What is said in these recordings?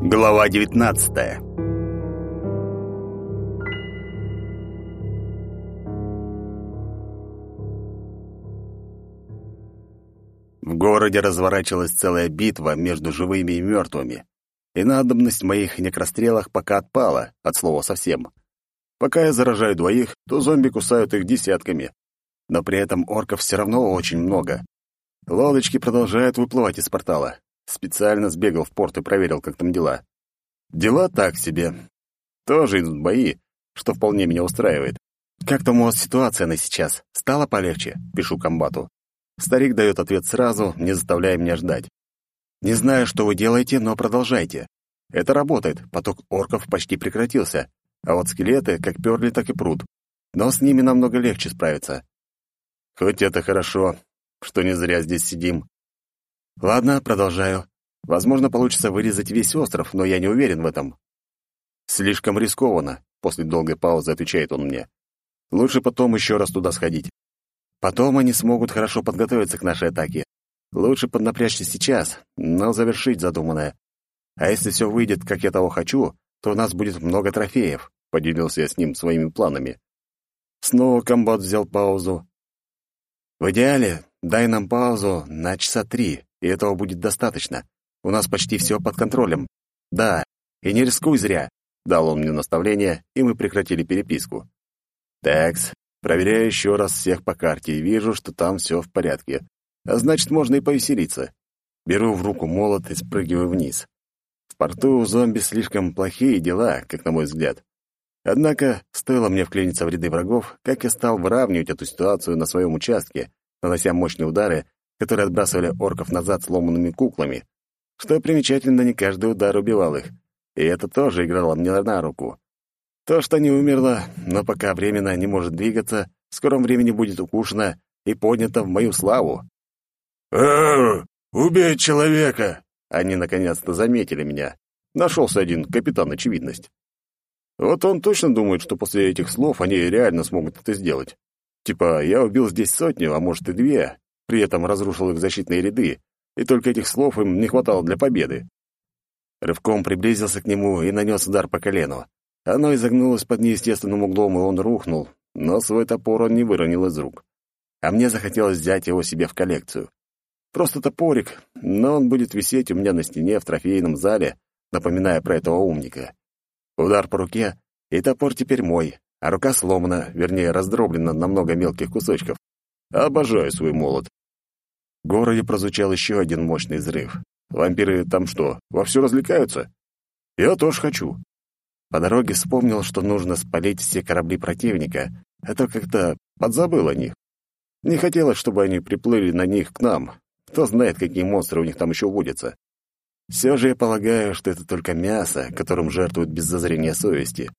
Глава 19 В городе разворачивалась целая битва между живыми и мертвыми, и надобность в моих некрострелах пока отпала, от слова совсем. Пока я заражаю двоих, то зомби кусают их десятками, но при этом орков все равно очень много. Лодочки продолжают выплывать из портала. Специально сбегал в порт и проверил, как там дела. Дела так себе. Тоже идут бои, что вполне меня устраивает. «Как там у вас ситуация на сейчас? Стало полегче?» — пишу комбату. Старик дает ответ сразу, не заставляя меня ждать. «Не знаю, что вы делаете, но продолжайте. Это работает, поток орков почти прекратился, а вот скелеты как перли, так и прут. Но с ними намного легче справиться. Хоть это хорошо, что не зря здесь сидим. Ладно, продолжаю. Возможно, получится вырезать весь остров, но я не уверен в этом. Слишком рискованно, после долгой паузы отвечает он мне. Лучше потом еще раз туда сходить. Потом они смогут хорошо подготовиться к нашей атаке. Лучше поднапрячься сейчас, но завершить задуманное. А если все выйдет, как я того хочу, то у нас будет много трофеев, поделился я с ним своими планами. Снова комбат взял паузу. В идеале дай нам паузу на часа три, и этого будет достаточно. У нас почти все под контролем. Да, и не рискуй зря, дал он мне наставление, и мы прекратили переписку. Такс, проверяю еще раз всех по карте и вижу, что там все в порядке. А значит, можно и повеселиться. Беру в руку молот и спрыгиваю вниз. В порту у зомби слишком плохие дела, как на мой взгляд. Однако, стоило мне вклиниться в ряды врагов, как я стал выравнивать эту ситуацию на своем участке, нанося мощные удары, которые отбрасывали орков назад сломанными куклами. Что примечательно, не каждый удар убивал их, и это тоже играло мне на руку. То, что не умерла, но пока временно не может двигаться, в скором времени будет укушена и поднята в мою славу. «Эр, убей человека!» Они наконец-то заметили меня. Нашелся один капитан очевидность. Вот он точно думает, что после этих слов они реально смогут это сделать. Типа, я убил здесь сотню, а может и две, при этом разрушил их защитные ряды, и только этих слов им не хватало для победы. Рывком приблизился к нему и нанес удар по колену. Оно изогнулось под неестественным углом, и он рухнул, но свой топор он не выронил из рук. А мне захотелось взять его себе в коллекцию. Просто топорик, но он будет висеть у меня на стене в трофейном зале, напоминая про этого умника. Удар по руке, и топор теперь мой, а рука сломана, вернее, раздроблена на много мелких кусочков. Обожаю свой молот. В городе прозвучал еще один мощный взрыв. Вампиры там что, вовсю развлекаются? Я тоже хочу. По дороге вспомнил, что нужно спалить все корабли противника, а то как-то подзабыл о них. Не хотелось, чтобы они приплыли на них к нам. Кто знает, какие монстры у них там еще водятся. Все же я полагаю, что это только мясо, которым жертвуют без зазрения совести.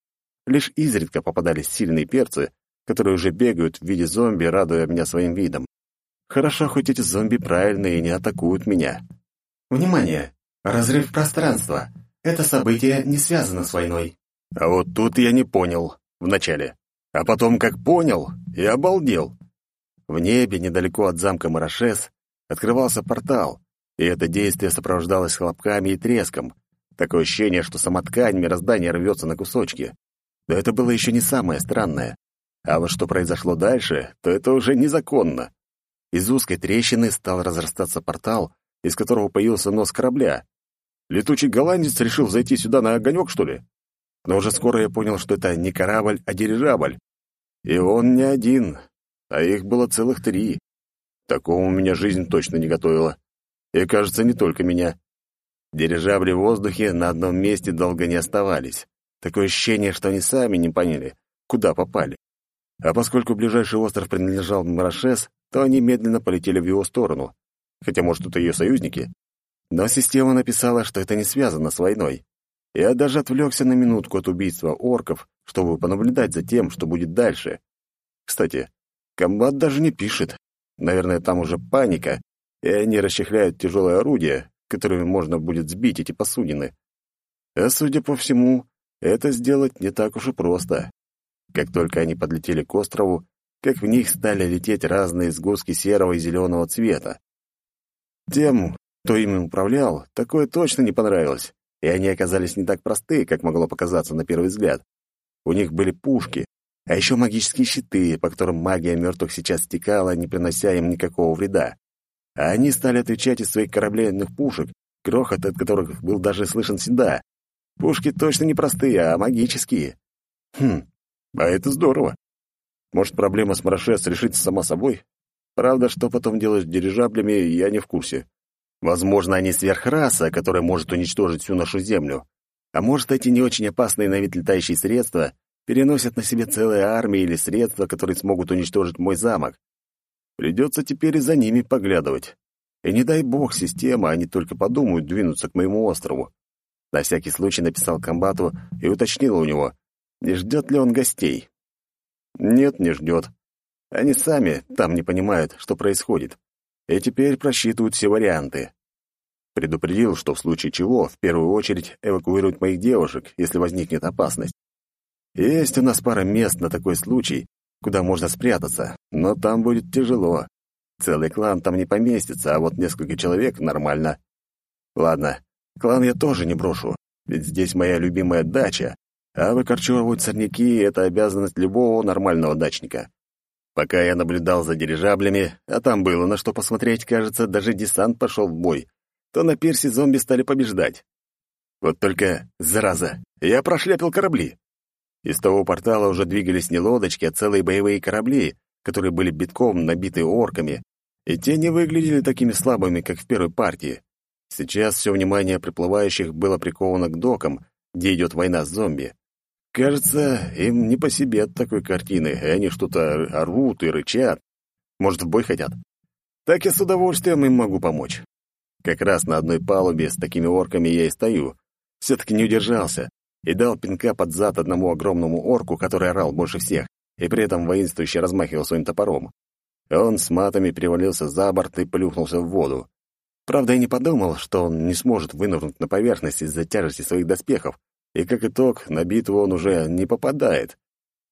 Лишь изредка попадались сильные перцы, которые уже бегают в виде зомби, радуя меня своим видом. Хорошо, хоть эти зомби правильные и не атакуют меня. Внимание! Разрыв пространства. Это событие не связано с войной. А вот тут я не понял вначале. А потом, как понял, и обалдел. В небе, недалеко от замка Марашес, открывался портал, и это действие сопровождалось хлопками и треском. Такое ощущение, что сама ткань мироздания рвется на кусочки. Но это было еще не самое странное. А вот что произошло дальше, то это уже незаконно. Из узкой трещины стал разрастаться портал, из которого появился нос корабля. Летучий голландец решил зайти сюда на огонек, что ли? Но уже скоро я понял, что это не корабль, а дирижабль. И он не один, а их было целых три. Такому меня жизнь точно не готовила. И, кажется, не только меня. Дирижабли в воздухе на одном месте долго не оставались. Такое ощущение, что они сами не поняли, куда попали. А поскольку ближайший остров принадлежал Марашес, то они медленно полетели в его сторону. Хотя, может, это ее союзники. Но система написала, что это не связано с войной. Я даже отвлекся на минутку от убийства орков, чтобы понаблюдать за тем, что будет дальше. Кстати, комбат даже не пишет. Наверное, там уже паника, и они расчехляют тяжелые орудия, которыми можно будет сбить эти посудины. А судя по всему, это сделать не так уж и просто. Как только они подлетели к острову, как в них стали лететь разные сгустки серого и зеленого цвета. Тем, кто ими управлял, такое точно не понравилось. и они оказались не так просты, как могло показаться на первый взгляд. У них были пушки, а еще магические щиты, по которым магия мертвых сейчас стекала, не принося им никакого вреда. А они стали отвечать из своих корабельных пушек, грохот от которых был даже слышен всегда. Пушки точно не простые, а магические. Хм, а это здорово. Может, проблема с Марашес решится сама собой? Правда, что потом делать с дирижаблями, я не в курсе. Возможно, они сверхраса, которая может уничтожить всю нашу Землю. А может, эти не очень опасные на вид летающие средства переносят на себе целые армии или средства, которые смогут уничтожить мой замок. Придется теперь и за ними поглядывать. И не дай бог система, они только подумают двинуться к моему острову. На всякий случай написал комбату и уточнил у него, не ждет ли он гостей. Нет, не ждет. Они сами там не понимают, что происходит, и теперь просчитывают все варианты. Предупредил, что в случае чего в первую очередь эвакуируют моих девушек, если возникнет опасность. Есть у нас пара мест на такой случай, куда можно спрятаться, но там будет тяжело. Целый клан там не поместится, а вот несколько человек — нормально. Ладно, клан я тоже не брошу, ведь здесь моя любимая дача, а выкорчевывать сорняки — это обязанность любого нормального дачника. Пока я наблюдал за дирижаблями, а там было на что посмотреть, кажется, даже десант пошел в бой, то на пирсе зомби стали побеждать. Вот только, зараза, я прошляпил корабли. Из того портала уже двигались не лодочки, а целые боевые корабли, которые были битком набиты орками, и те не выглядели такими слабыми, как в первой партии. Сейчас все внимание приплывающих было приковано к докам, где идет война с зомби. Кажется, им не по себе от такой картины, и они что-то орут и рычат. Может, в бой хотят? Так я с удовольствием им могу помочь. Как раз на одной палубе с такими орками я и стою. Все-таки не удержался и дал пинка под зад одному огромному орку, который орал больше всех, и при этом воинствующе размахивал своим топором. Он с матами перевалился за борт и плюхнулся в воду. Правда, я не подумал, что он не сможет вынырнуть на поверхность из-за тяжести своих доспехов, и как итог, на битву он уже не попадает.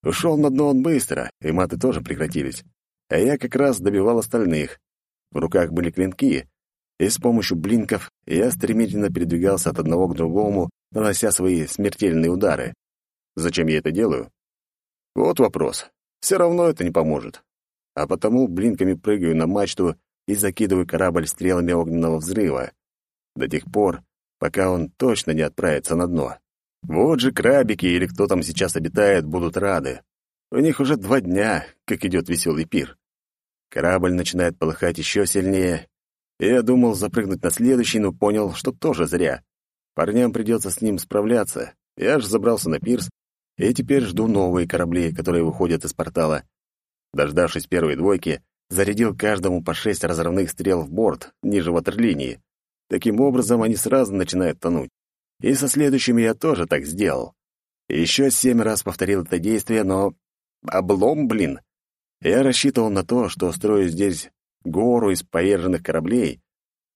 Ушел на дно он быстро, и маты тоже прекратились. А я как раз добивал остальных. В руках были клинки, и с помощью блинков я стремительно передвигался от одного к другому, нанося свои смертельные удары. Зачем я это делаю? Вот вопрос. Все равно это не поможет. А потому блинками прыгаю на мачту и закидываю корабль стрелами огненного взрыва. До тех пор, пока он точно не отправится на дно. Вот же крабики или кто там сейчас обитает будут рады. У них уже два дня, как идет веселый пир. Корабль начинает полыхать еще сильнее. Я думал запрыгнуть на следующий, но понял, что тоже зря. Парням придется с ним справляться. Я же забрался на пирс, и теперь жду новые корабли, которые выходят из портала. Дождавшись первой двойки, зарядил каждому по шесть разрывных стрел в борт, ниже ватерлинии. Таким образом, они сразу начинают тонуть. И со следующими я тоже так сделал. Еще семь раз повторил это действие, но... Облом, блин! Я рассчитывал на то, что строю здесь гору из поезженных кораблей,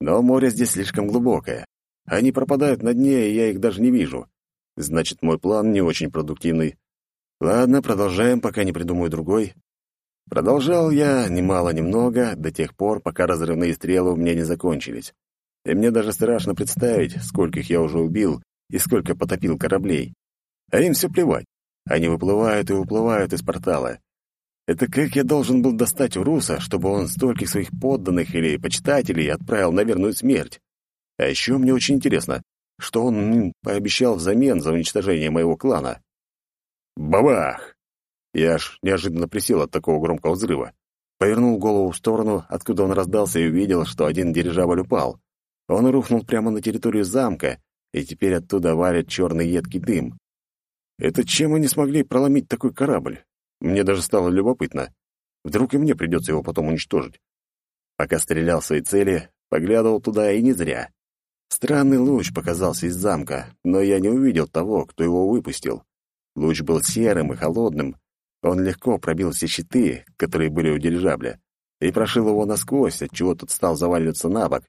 но море здесь слишком глубокое. Они пропадают на дне, и я их даже не вижу. Значит, мой план не очень продуктивный. Ладно, продолжаем, пока не придумаю другой. Продолжал я немало-немного до тех пор, пока разрывные стрелы у меня не закончились и мне даже страшно представить, скольких я уже убил и сколько потопил кораблей. А им все плевать. Они выплывают и выплывают из портала. Это как я должен был достать Уруса, чтобы он стольких своих подданных или почитателей отправил на верную смерть? А еще мне очень интересно, что он пообещал взамен за уничтожение моего клана. Бабах! Я аж неожиданно присел от такого громкого взрыва. Повернул голову в сторону, откуда он раздался, и увидел, что один дирижабль упал. Он рухнул прямо на территорию замка, и теперь оттуда валит черный едкий дым. Это чем они смогли проломить такой корабль? Мне даже стало любопытно. Вдруг и мне придется его потом уничтожить. Пока стрелял в свои цели, поглядывал туда и не зря. Странный луч показался из замка, но я не увидел того, кто его выпустил. Луч был серым и холодным. Он легко пробил все щиты, которые были у дирижабля, и прошил его насквозь, отчего тот стал заваливаться на бок,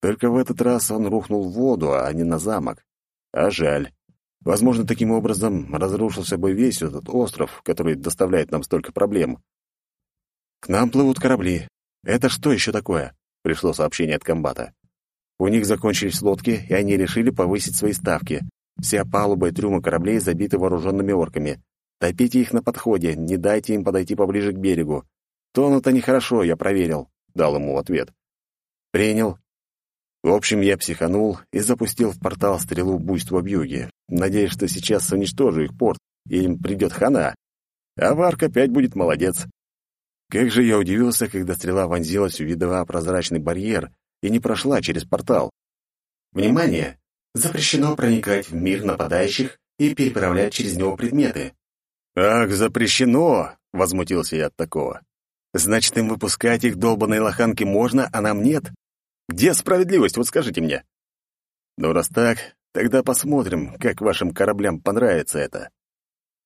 только в этот раз он рухнул в воду, а не на замок. А жаль. Возможно, таким образом разрушился бы весь этот остров, который доставляет нам столько проблем. «К нам плывут корабли. Это что еще такое?» — пришло сообщение от комбата. У них закончились лодки, и они решили повысить свои ставки. Вся палуба и трюмы кораблей забиты вооруженными орками. Топите их на подходе, не дайте им подойти поближе к берегу. Тонут они хорошо, я проверил», — дал ему ответ. «Принял». В общем, я психанул и запустил в портал стрелу буйства в юге. Надеюсь, что сейчас уничтожу их порт, и им придет хана. А Варк опять будет молодец. Как же я удивился, когда стрела вонзилась в видовый прозрачный барьер и не прошла через портал. «Внимание! Запрещено проникать в мир нападающих и переправлять через него предметы». «Ах, запрещено!» — возмутился я от такого. «Значит, им выпускать их долбаные лоханки можно, а нам нет? Где справедливость, вот скажите мне?» «Ну, раз так, тогда посмотрим, как вашим кораблям понравится это».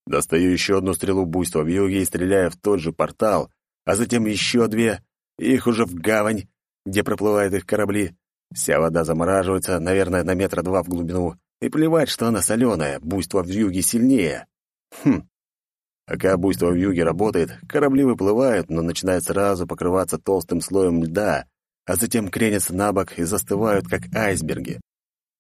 Достаю еще одну стрелу буйства в юге и стреляю в тот же портал, а затем еще две, их уже в гавань, где проплывают их корабли. Вся вода замораживается, наверное, на метра два в глубину, и плевать, что она соленая, буйство в юге сильнее. Хм. Пока буйство в юге работает, корабли выплывают, но начинают сразу покрываться толстым слоем льда, а затем кренятся на бок и застывают, как айсберги.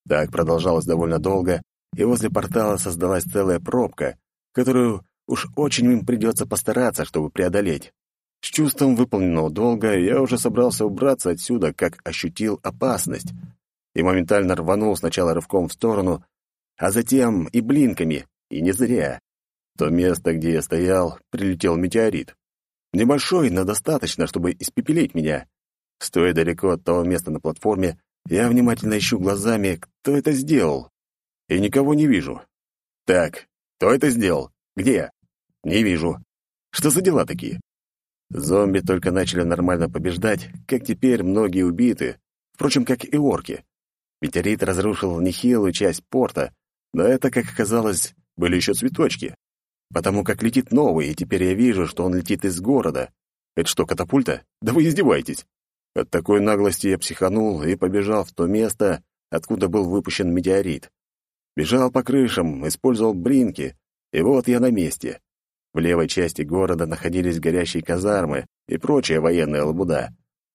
Так продолжалось довольно долго, и возле портала создалась целая пробка, которую уж очень им придется постараться, чтобы преодолеть. С чувством выполненного долга я уже собрался убраться отсюда, как ощутил опасность, и моментально рванул сначала рывком в сторону, а затем и блинками, и не зря. То место, где я стоял, прилетел метеорит. Небольшой, но достаточно, чтобы испепелить меня. Стоя далеко от того места на платформе, я внимательно ищу глазами, кто это сделал. И никого не вижу. Так, кто это сделал? Где? Не вижу. Что за дела такие? Зомби только начали нормально побеждать, как теперь многие убиты, впрочем, как и орки. Метеорит разрушил нехилую часть порта, но это, как оказалось, были еще цветочки. Потому как летит новый, и теперь я вижу, что он летит из города. Это что, катапульта? Да вы издеваетесь. От такой наглости я психанул и побежал в то место, откуда был выпущен метеорит. Бежал по крышам, использовал блинки, и вот я на месте. В левой части города находились горящие казармы и прочая военная лабуда.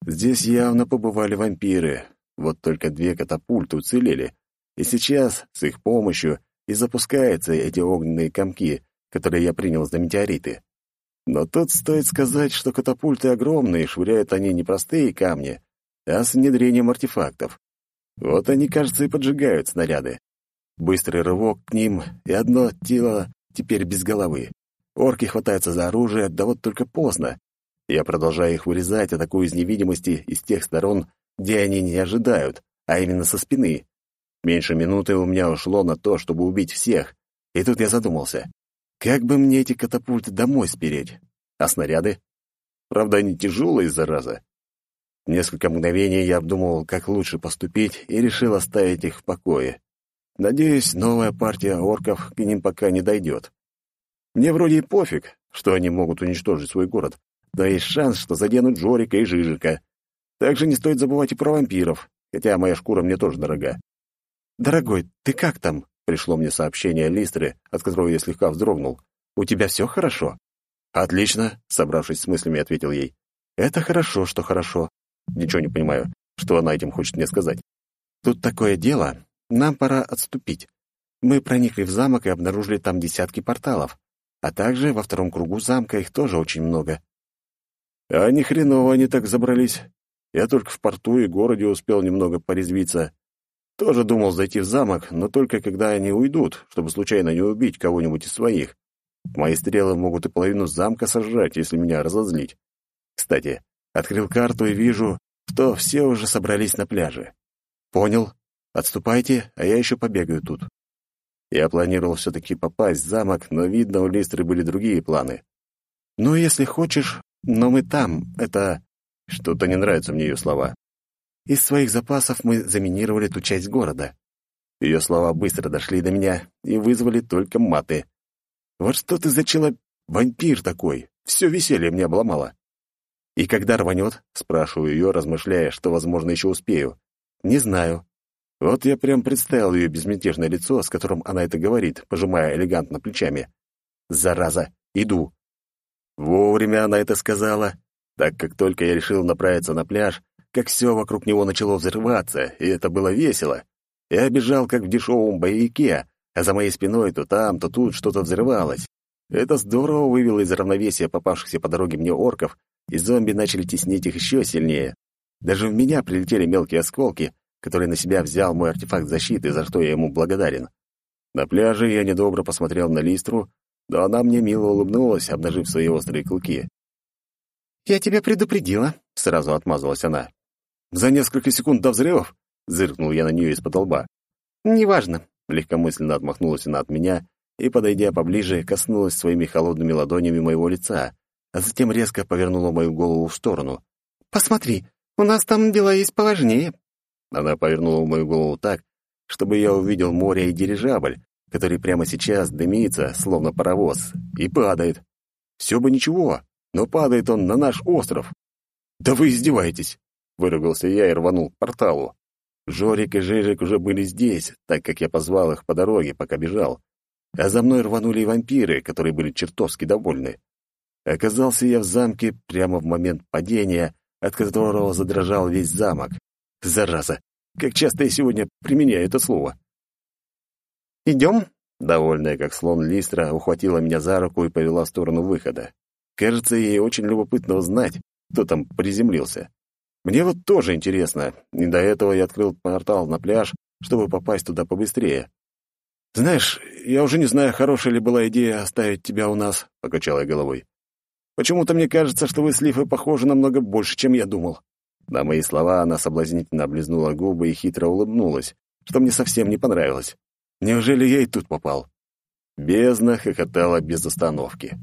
Здесь явно побывали вампиры, вот только две катапульты уцелели, и сейчас с их помощью и запускаются эти огненные комки, которые я принял за метеориты. Но тут стоит сказать, что катапульты огромные, швыряют они не простые камни, а с внедрением артефактов. Вот они, кажется, и поджигают снаряды. Быстрый рывок к ним, и одно тело теперь без головы. Орки хватаются за оружие, да вот только поздно. Я продолжаю их вырезать, атакую из невидимости из тех сторон, где они не ожидают, а именно со спины. Меньше минуты у меня ушло на то, чтобы убить всех. И тут я задумался, как бы мне эти катапульты домой спереть? А снаряды? Правда, они тяжелые, зараза. Несколько мгновений я обдумывал, как лучше поступить, и решил оставить их в покое. Надеюсь, новая партия орков к ним пока не дойдет. Мне вроде и пофиг, что они могут уничтожить свой город, да есть шанс, что заденут Жорика и Жижика. Также не стоит забывать и про вампиров, хотя моя шкура мне тоже дорога. «Дорогой, ты как там?» — пришло мне сообщение Листры, от которого я слегка вздрогнул. «У тебя все хорошо?» «Отлично», — собравшись с мыслями, ответил ей. «Это хорошо, что хорошо. Ничего не понимаю, что она этим хочет мне сказать. Тут такое дело, нам пора отступить. Мы проникли в замок и обнаружили там десятки порталов. А также во втором кругу замка их тоже очень много. А ни хреново они так забрались. Я только в порту и городе успел немного порезвиться. Тоже думал зайти в замок, но только когда они уйдут, чтобы случайно не убить кого-нибудь из своих. Мои стрелы могут и половину замка сожрать, если меня разозлить. Кстати, открыл карту и вижу, что все уже собрались на пляже. Понял. Отступайте, а я еще побегаю тут. Я планировал все-таки попасть в замок, но, видно, у Листры были другие планы. «Ну, если хочешь, но мы там, это...» Что-то не нравятся мне ее слова. «Из своих запасов мы заминировали ту часть города». Ее слова быстро дошли до меня и вызвали только маты. «Вот что ты за вампир такой! Все веселье мне обломало!» «И когда рванет?» — спрашиваю ее, размышляя, что, возможно, еще успею. «Не знаю. Вот я прям представил ее безмятежное лицо, с которым она это говорит, пожимая элегантно плечами. «Зараза! Иду!» Вовремя она это сказала, так как только я решил направиться на пляж, как все вокруг него начало взрываться, и это было весело. Я бежал, как в дешевом боевике, а за моей спиной то там, то тут что-то взрывалось. Это здорово вывело из равновесия попавшихся по дороге мне орков, и зомби начали теснить их еще сильнее. Даже в меня прилетели мелкие осколки, которые на себя взял мой артефакт защиты, за что я ему благодарен. На пляже я недобро посмотрел на Листру, но она мне мило улыбнулась, обнажив свои острые клыки. «Я тебя предупредила», — сразу отмазалась она. «За несколько секунд до взрывов?» — зыркнул я на нее из-под лба. «Неважно», — легкомысленно отмахнулась она от меня и, подойдя поближе, коснулась своими холодными ладонями моего лица, а затем резко повернула мою голову в сторону. «Посмотри, у нас там дела есть поважнее». Она повернула мою голову так, чтобы я увидел море и дирижабль, который прямо сейчас дымится, словно паровоз, и падает. Все бы ничего, но падает он на наш остров. «Да вы издеваетесь!» — выругался я и рванул к порталу. Жорик и Жижик уже были здесь, так как я позвал их по дороге, пока бежал. А за мной рванули и вампиры, которые были чертовски довольны. Оказался я в замке прямо в момент падения, от которого задрожал весь замок. Зараза! Как часто я сегодня применяю это слово. «Идем?» Довольная, как слон Листра, ухватила меня за руку и повела в сторону выхода. Кажется, ей очень любопытно узнать, кто там приземлился. Мне вот тоже интересно, и до этого я открыл портал на пляж, чтобы попасть туда побыстрее. «Знаешь, я уже не знаю, хорошая ли была идея оставить тебя у нас», — покачал я головой. «Почему-то мне кажется, что вы с Лифой похожи намного больше, чем я думал». На мои слова она соблазнительно облизнула губы и хитро улыбнулась, что мне совсем не понравилось. Неужели я и тут попал? Бездна хохотала без остановки.